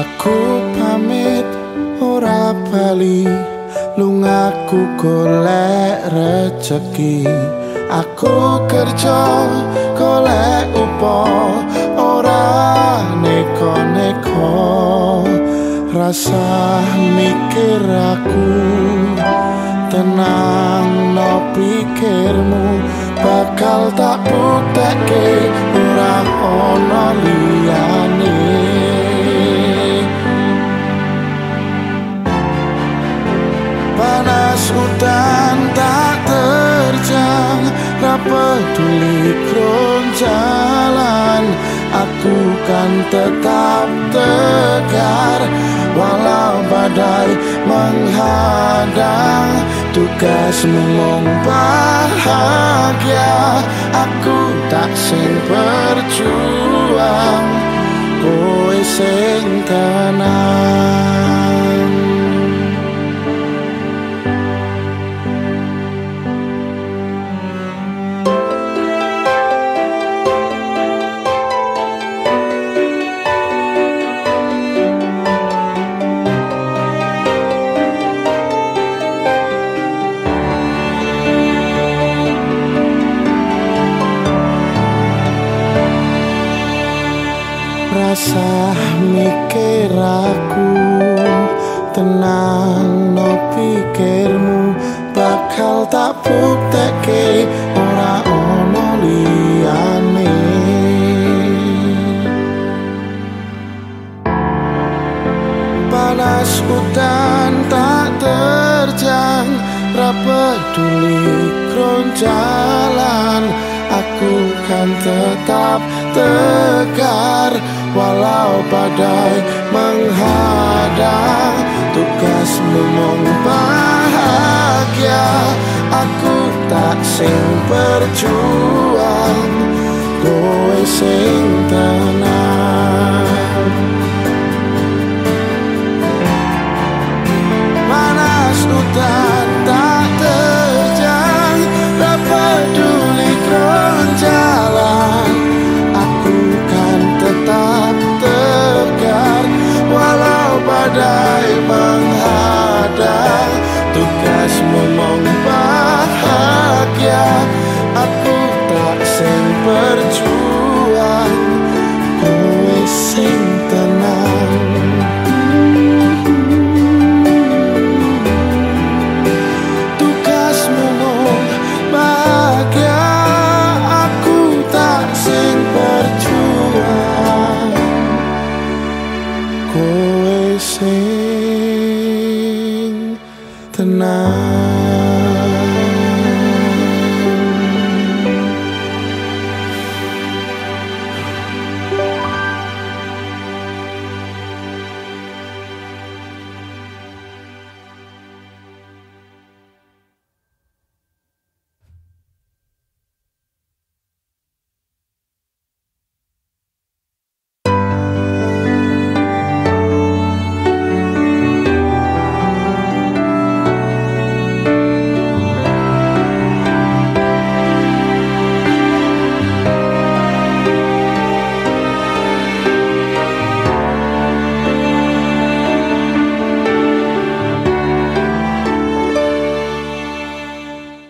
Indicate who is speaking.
Speaker 1: Aku pamit ora bali. Lungaku golek rezeki Aku kerja golek upo ora neko-neko. Rasa mikir aku tenang no pikirmu. Bakal tak buktekke ora ono liyane hutan tak terjang Tak peduli kron jalan. Aku kan tetap tegar Walau badai menghadang. Tugasmu mong bahagia Aku tak sing berjuang rasa mikir aku tenang no pikirmu. Bakal tak buktekke ora ono liyane. Panas hutan tak terjang ra peduli kron jalan aku kan tetap tegar Walau badai menghadang Tugasmu mong bahagia. Aku tak sing berjuang Kowe sing tenang tonight.